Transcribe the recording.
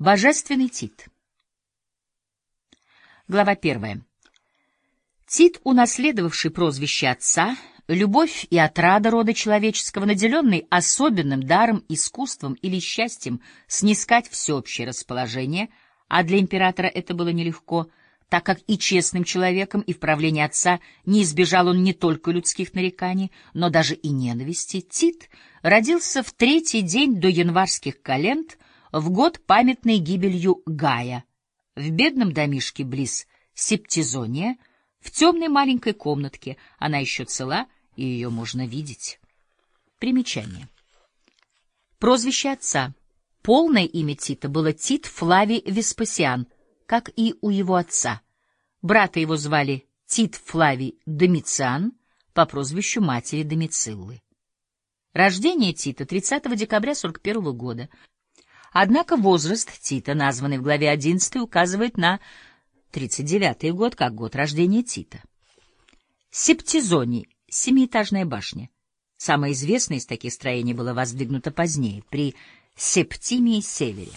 Божественный Тит. Глава первая. Тит, унаследовавший прозвище отца, любовь и отрада рода человеческого, наделенный особенным даром, искусством или счастьем снискать всеобщее расположение, а для императора это было нелегко, так как и честным человеком, и в правлении отца не избежал он не только людских нареканий, но даже и ненависти, Тит родился в третий день до январских календ в год памятной гибелью Гая, в бедном домишке близ Септизония, в темной маленькой комнатке, она еще цела, и ее можно видеть. Примечание. Прозвище отца. Полное имя Тита было Тит Флавий Веспасиан, как и у его отца. Брата его звали Тит Флавий Домициан по прозвищу матери Домициллы. Рождение Тита 30 декабря 41 года. Однако возраст Тита, названный в главе 11, указывает на 39 год, как год рождения Тита. Септизоний, семиэтажная башня. Самое известное из таких строений было воздвигнуто позднее, при Септимии Севере.